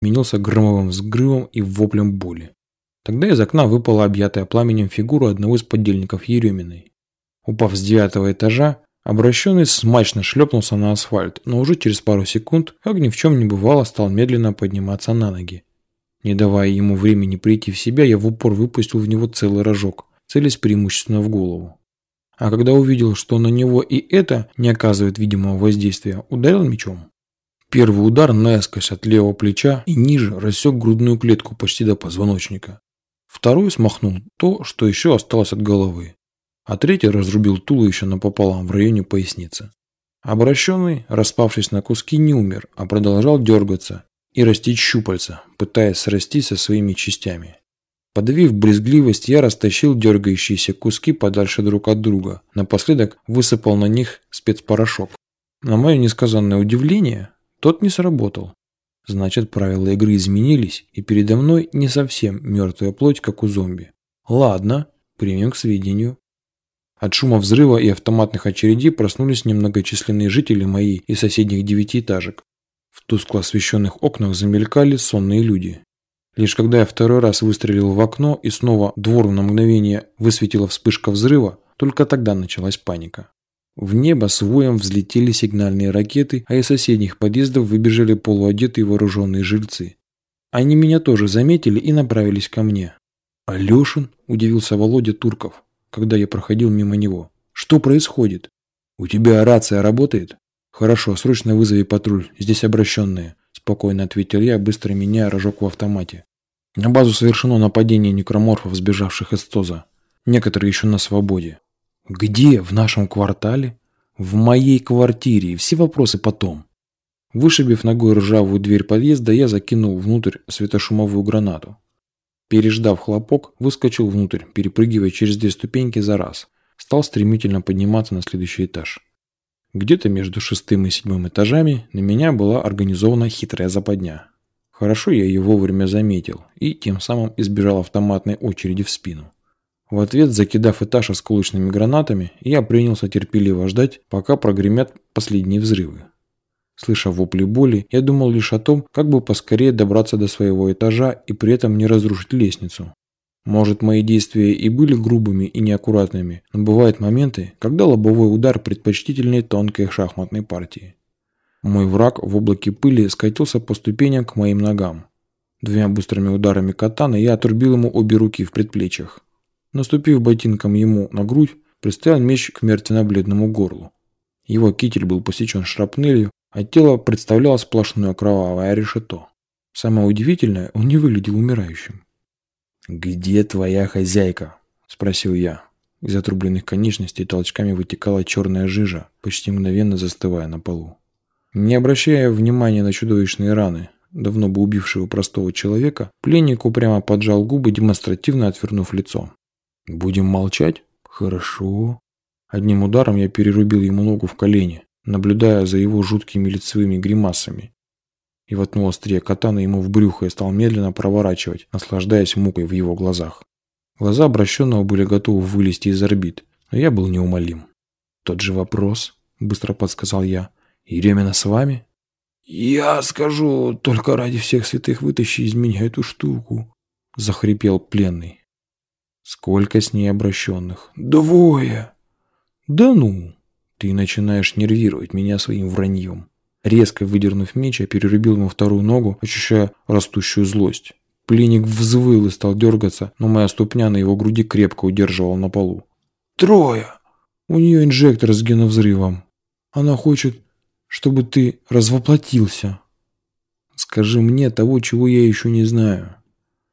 сменился громовым взгрывом и воплем боли. Тогда из окна выпала объятая пламенем фигура одного из подельников Ереминой. Упав с девятого этажа, обращенный смачно шлепнулся на асфальт, но уже через пару секунд, как ни в чем не бывало, стал медленно подниматься на ноги. Не давая ему времени прийти в себя, я в упор выпустил в него целый рожок, целясь преимущественно в голову. А когда увидел, что на него и это не оказывает видимого воздействия, ударил мечом. Первый удар наискось от левого плеча и ниже рассек грудную клетку почти до позвоночника. Второй смахнул то, что еще осталось от головы. А третий разрубил туловище напополам в районе поясницы. Обращенный, распавшись на куски, не умер, а продолжал дергаться и растить щупальца, пытаясь срасти со своими частями. Подавив брезгливость, я растащил дергающиеся куски подальше друг от друга, напоследок высыпал на них спецпорошок. На мое несказанное удивление, тот не сработал. Значит, правила игры изменились, и передо мной не совсем мертвая плоть, как у зомби. Ладно, примем к сведению. От шума взрыва и автоматных очередей проснулись немногочисленные жители моей и соседних девятиэтажек. В тускло освещенных окнах замелькали сонные люди. Лишь когда я второй раз выстрелил в окно и снова двор на мгновение высветила вспышка взрыва, только тогда началась паника. В небо с воем взлетели сигнальные ракеты, а из соседних подъездов выбежали полуодетые вооруженные жильцы. Они меня тоже заметили и направились ко мне. «Алешин?» – удивился Володя Турков, когда я проходил мимо него. «Что происходит? У тебя рация работает?» «Хорошо, срочно вызови патруль, здесь обращенные», – спокойно ответил я, быстро меняя рожок в автомате. На базу совершено нападение некроморфов, сбежавших из ТОЗа. Некоторые еще на свободе. Где? В нашем квартале? В моей квартире. Все вопросы потом. Вышибив ногой ржавую дверь подъезда, я закинул внутрь светошумовую гранату. Переждав хлопок, выскочил внутрь, перепрыгивая через две ступеньки за раз. Стал стремительно подниматься на следующий этаж. Где-то между шестым и седьмым этажами на меня была организована хитрая западня. Хорошо я ее вовремя заметил и тем самым избежал автоматной очереди в спину. В ответ, закидав этаж осколочными гранатами, я принялся терпеливо ждать, пока прогремят последние взрывы. Слыша вопли боли, я думал лишь о том, как бы поскорее добраться до своего этажа и при этом не разрушить лестницу. Может, мои действия и были грубыми и неаккуратными, но бывают моменты, когда лобовой удар предпочтительнее тонкой шахматной партии. Мой враг в облаке пыли скатился по ступеням к моим ногам. Двумя быстрыми ударами катана я отрубил ему обе руки в предплечьях. Наступив ботинком ему на грудь, приставил меч к мертвенно-бледному горлу. Его китель был посечен шрапнелью, а тело представляло сплошное кровавое решето. Самое удивительное, он не выглядел умирающим. «Где твоя хозяйка?» – спросил я. Из отрубленных конечностей толчками вытекала черная жижа, почти мгновенно застывая на полу. Не обращая внимания на чудовищные раны, давно бы убившего простого человека, пленник упрямо поджал губы, демонстративно отвернув лицо. Будем молчать? Хорошо. Одним ударом я перерубил ему ногу в колени, наблюдая за его жуткими лицевыми гримасами. И воткнул острие катана ему в брюхо и стал медленно проворачивать, наслаждаясь мукой в его глазах. Глаза обращенного были готовы вылезти из орбит, но я был неумолим. «Тот же вопрос», — быстро подсказал я. «Еремина с вами?» «Я скажу, только ради всех святых вытащи из меня эту штуку», — захрипел пленный. Сколько с ней обращенных? Двое. Да ну. Ты начинаешь нервировать меня своим враньем. Резко выдернув меч, я перерубил ему вторую ногу, ощущая растущую злость. Пленник взвыл и стал дергаться, но моя ступня на его груди крепко удерживала на полу. «Трое! У нее инжектор с геновзрывом. Она хочет, чтобы ты развоплотился. Скажи мне того, чего я еще не знаю.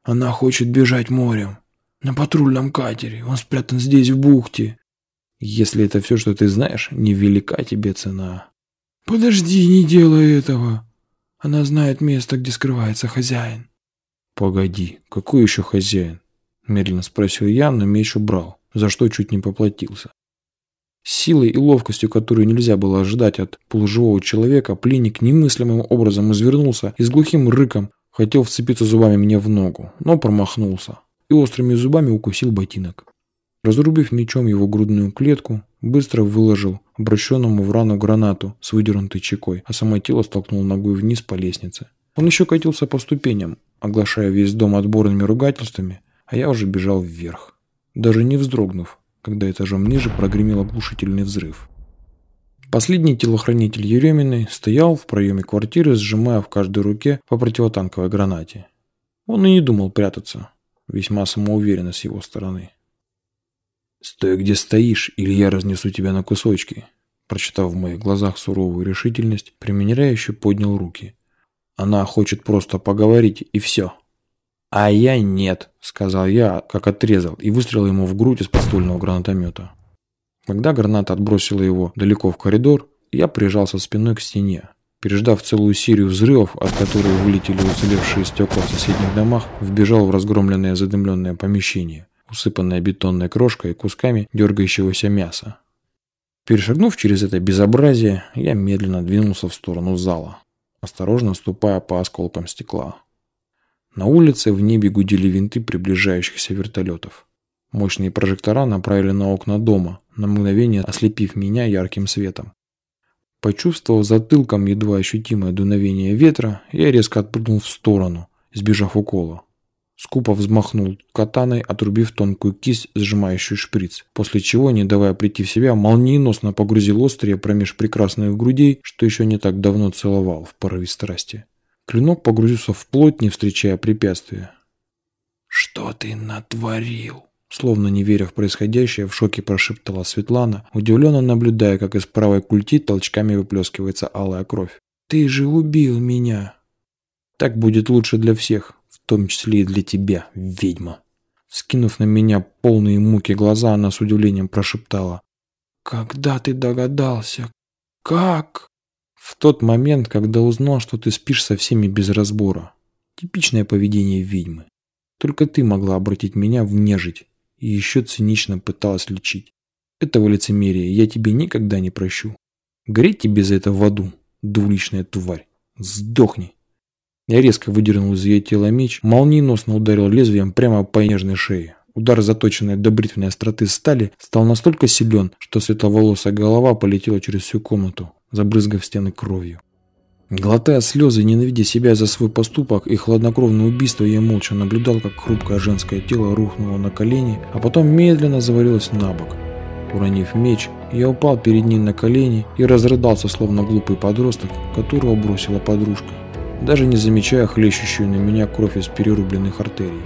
Она хочет бежать морем. На патрульном катере. Он спрятан здесь, в бухте. Если это все, что ты знаешь, невелика тебе цена. Подожди, не делай этого. Она знает место, где скрывается хозяин. Погоди, какой еще хозяин? Медленно спросил я, но меч убрал, за что чуть не поплатился. Силой и ловкостью, которую нельзя было ожидать от полуживого человека, пленник немыслимым образом извернулся и с глухим рыком хотел вцепиться зубами мне в ногу, но промахнулся и острыми зубами укусил ботинок. Разрубив мечом его грудную клетку, быстро выложил обращенному в рану гранату с выдернутой чекой, а само тело столкнул ногой вниз по лестнице. Он еще катился по ступеням, оглашая весь дом отборными ругательствами, а я уже бежал вверх, даже не вздрогнув, когда этажом ниже прогремел оглушительный взрыв. Последний телохранитель Ереминой стоял в проеме квартиры, сжимая в каждой руке по противотанковой гранате. Он и не думал прятаться, весьма самоуверенно с его стороны. «Стой, где стоишь, или я разнесу тебя на кусочки», прочитав в моих глазах суровую решительность, примиряюще поднял руки. «Она хочет просто поговорить, и все». «А я нет», — сказал я, как отрезал, и выстрелил ему в грудь из подствольного гранатомета. Когда граната отбросила его далеко в коридор, я прижался спиной к стене. Переждав целую серию взрывов, от которых вылетели уцелевшие стекла в соседних домах, вбежал в разгромленное задымленное помещение, усыпанное бетонной крошкой и кусками дергающегося мяса. Перешагнув через это безобразие, я медленно двинулся в сторону зала, осторожно ступая по осколкам стекла. На улице в небе гудели винты приближающихся вертолетов. Мощные прожектора направили на окна дома, на мгновение ослепив меня ярким светом. Почувствовав затылком едва ощутимое дуновение ветра, я резко отпрыгнул в сторону, избежав укола. Скупо взмахнул катаной, отрубив тонкую кисть, сжимающую шприц, после чего, не давая прийти в себя, молниеносно погрузил острие промеж прекрасных грудей, что еще не так давно целовал в порыве страсти. Клинок погрузился в плоть, не встречая препятствия. «Что ты натворил?» Словно не веря в происходящее, в шоке прошептала Светлана, удивленно наблюдая, как из правой культи толчками выплескивается алая кровь. «Ты же убил меня!» «Так будет лучше для всех, в том числе и для тебя, ведьма!» Скинув на меня полные муки глаза, она с удивлением прошептала. «Когда ты догадался? Как?» «В тот момент, когда узнал, что ты спишь со всеми без разбора. Типичное поведение ведьмы. Только ты могла обратить меня в нежить, и еще цинично пыталась лечить. Этого лицемерия я тебе никогда не прощу. Гореть тебе за это в аду, двуличная тварь. Сдохни. Я резко выдернул из ее тела меч, молниеносно ударил лезвием прямо по нежной шее. Удар, заточенный до бритвенной остроты стали, стал настолько силен, что светловолосая голова полетела через всю комнату, забрызгав стены кровью. Глотая слезы, ненавидя себя за свой поступок и хладнокровное убийство, я молча наблюдал, как хрупкое женское тело рухнуло на колени, а потом медленно завалилось на бок. Уронив меч, я упал перед ней на колени и разрыдался, словно глупый подросток, которого бросила подружка, даже не замечая хлещущую на меня кровь из перерубленных артерий.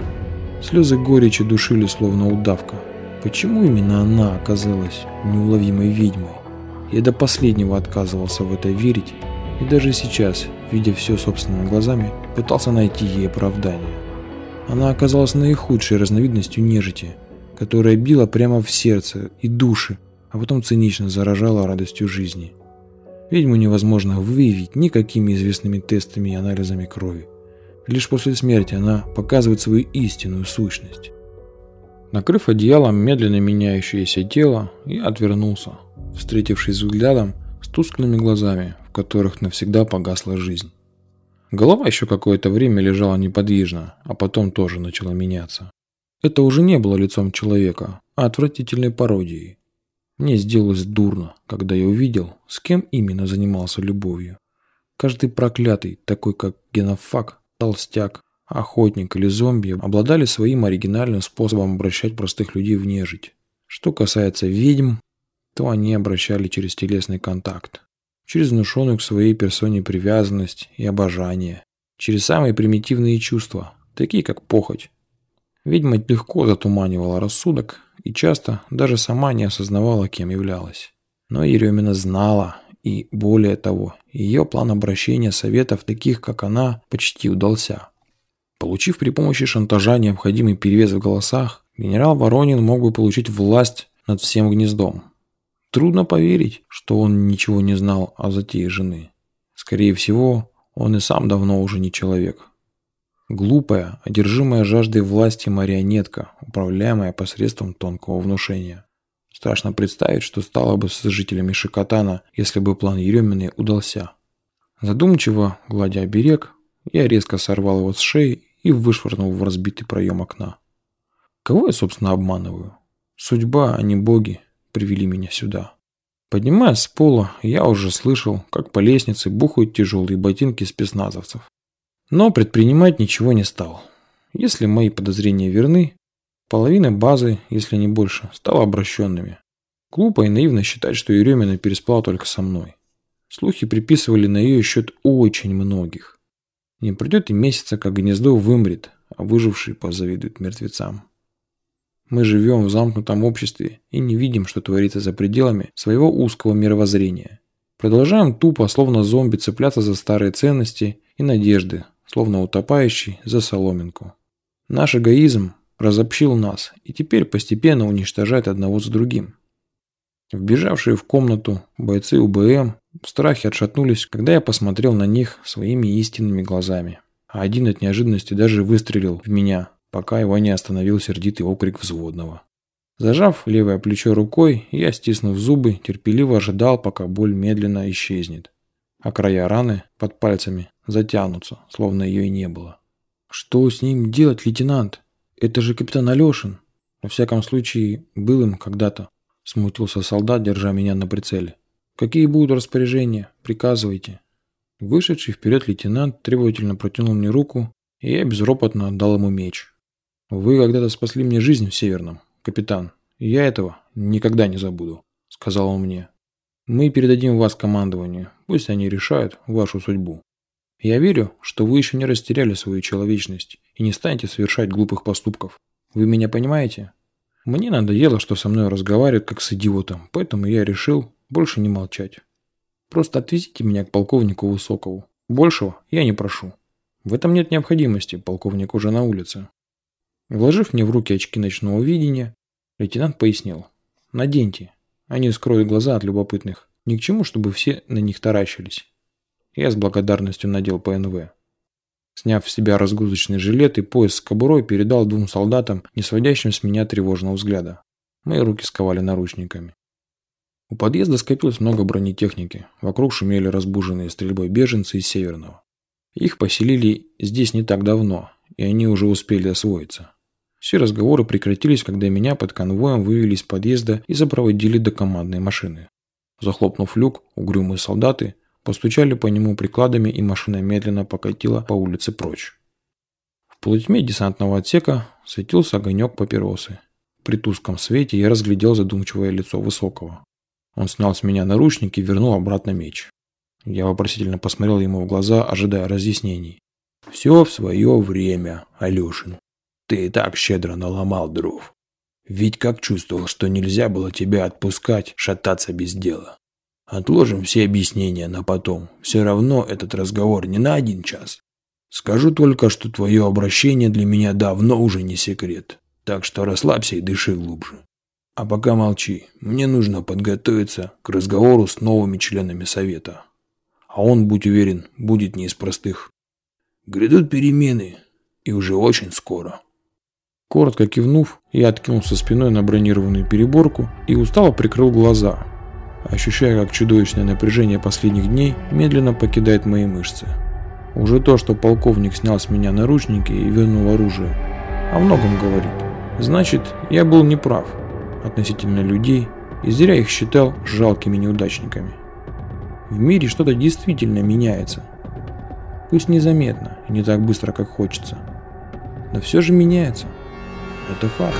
Слезы горечи душили, словно удавка. Почему именно она оказалась неуловимой ведьмой? Я до последнего отказывался в это верить, и даже сейчас, видя все собственными глазами, пытался найти ей оправдание. Она оказалась наихудшей разновидностью нежити, которая била прямо в сердце и души, а потом цинично заражала радостью жизни. Ведьму невозможно выявить никакими известными тестами и анализами крови. Лишь после смерти она показывает свою истинную сущность. Накрыв одеялом медленно меняющееся тело, я отвернулся, встретившись взглядом с тусклыми глазами, которых навсегда погасла жизнь. Голова еще какое-то время лежала неподвижно, а потом тоже начала меняться. Это уже не было лицом человека, а отвратительной пародией. Мне сделалось дурно, когда я увидел, с кем именно занимался любовью. Каждый проклятый, такой как генофаг, толстяк, охотник или зомби, обладали своим оригинальным способом обращать простых людей в нежить. Что касается ведьм, то они обращали через телесный контакт, через внушенную к своей персоне привязанность и обожание, через самые примитивные чувства, такие как похоть. Ведьма легко затуманивала рассудок и часто даже сама не осознавала, кем являлась. Но Еремина знала, и более того, ее план обращения советов таких, как она, почти удался. Получив при помощи шантажа необходимый перевес в голосах, генерал Воронин мог бы получить власть над всем гнездом, Трудно поверить, что он ничего не знал о затее жены. Скорее всего, он и сам давно уже не человек. Глупая, одержимая жаждой власти марионетка, управляемая посредством тонкого внушения. Страшно представить, что стало бы с жителями Шикотана, если бы план Еремины удался. Задумчиво, гладя оберег, я резко сорвал его с шеи и вышвырнул в разбитый проем окна. Кого я, собственно, обманываю? Судьба, а не боги привели меня сюда. Поднимаясь с пола, я уже слышал, как по лестнице бухают тяжелые ботинки спецназовцев. Но предпринимать ничего не стал. Если мои подозрения верны, половина базы, если не больше, стала обращенными. Глупо и наивно считать, что Еремина переспала только со мной. Слухи приписывали на ее счет очень многих. Не пройдет и месяца, как гнездо вымрет, а выживший позавидует мертвецам. Мы живем в замкнутом обществе и не видим, что творится за пределами своего узкого мировоззрения. Продолжаем тупо, словно зомби, цепляться за старые ценности и надежды, словно утопающий за соломинку. Наш эгоизм разобщил нас и теперь постепенно уничтожает одного за другим. Вбежавшие в комнату бойцы УБМ в страхе отшатнулись, когда я посмотрел на них своими истинными глазами. А один от неожиданности даже выстрелил в меня, пока его не остановил сердитый окрик взводного. Зажав левое плечо рукой, я, стиснув зубы, терпеливо ожидал, пока боль медленно исчезнет. А края раны под пальцами затянутся, словно ее и не было. «Что с ним делать, лейтенант? Это же капитан Алешин!» Во всяком случае, был им когда-то. Смутился солдат, держа меня на прицеле. «Какие будут распоряжения? Приказывайте». Вышедший вперед лейтенант требовательно протянул мне руку, и я безропотно отдал ему меч. «Вы когда-то спасли мне жизнь в Северном, капитан, и я этого никогда не забуду», — сказал он мне. «Мы передадим вас командованию, пусть они решают вашу судьбу. Я верю, что вы еще не растеряли свою человечность и не станете совершать глупых поступков. Вы меня понимаете? Мне надоело, что со мной разговаривают как с идиотом, поэтому я решил больше не молчать. Просто отвезите меня к полковнику Высокову. Большего я не прошу. В этом нет необходимости, полковник уже на улице. Вложив мне в руки очки ночного видения, лейтенант пояснил. «Наденьте. Они скроют глаза от любопытных. Ни к чему, чтобы все на них таращились». Я с благодарностью надел ПНВ. Сняв с себя разгрузочный жилет и пояс с кобурой, передал двум солдатам, не сводящим с меня тревожного взгляда. Мои руки сковали наручниками. У подъезда скопилось много бронетехники. Вокруг шумели разбуженные стрельбой беженцы из Северного. Их поселили здесь не так давно, и они уже успели освоиться. Все разговоры прекратились, когда меня под конвоем вывели из подъезда и запроводили до командной машины. Захлопнув люк, угрюмые солдаты постучали по нему прикладами, и машина медленно покатила по улице прочь. В полутьме десантного отсека светился огонек папиросы. При тусклом свете я разглядел задумчивое лицо Высокого. Он снял с меня наручники и вернул обратно меч. Я вопросительно посмотрел ему в глаза, ожидая разъяснений. «Все в свое время, Алешин. Ты и так щедро наломал дров. Ведь как чувствовал, что нельзя было тебя отпускать, шататься без дела. Отложим все объяснения на потом. Все равно этот разговор не на один час. Скажу только, что твое обращение для меня давно уже не секрет. Так что расслабься и дыши глубже. А пока молчи. Мне нужно подготовиться к разговору с новыми членами совета. А он, будь уверен, будет не из простых. Грядут перемены, и уже очень скоро. Коротко кивнув, я откинулся спиной на бронированную переборку и устало прикрыл глаза, ощущая, как чудовищное напряжение последних дней медленно покидает мои мышцы. Уже то, что полковник снял с меня наручники и вернул оружие, о многом говорит. Значит, я был неправ относительно людей и зря их считал жалкими неудачниками. В мире что-то действительно меняется. Пусть незаметно и не так быстро, как хочется. Но все же меняется. Это факт.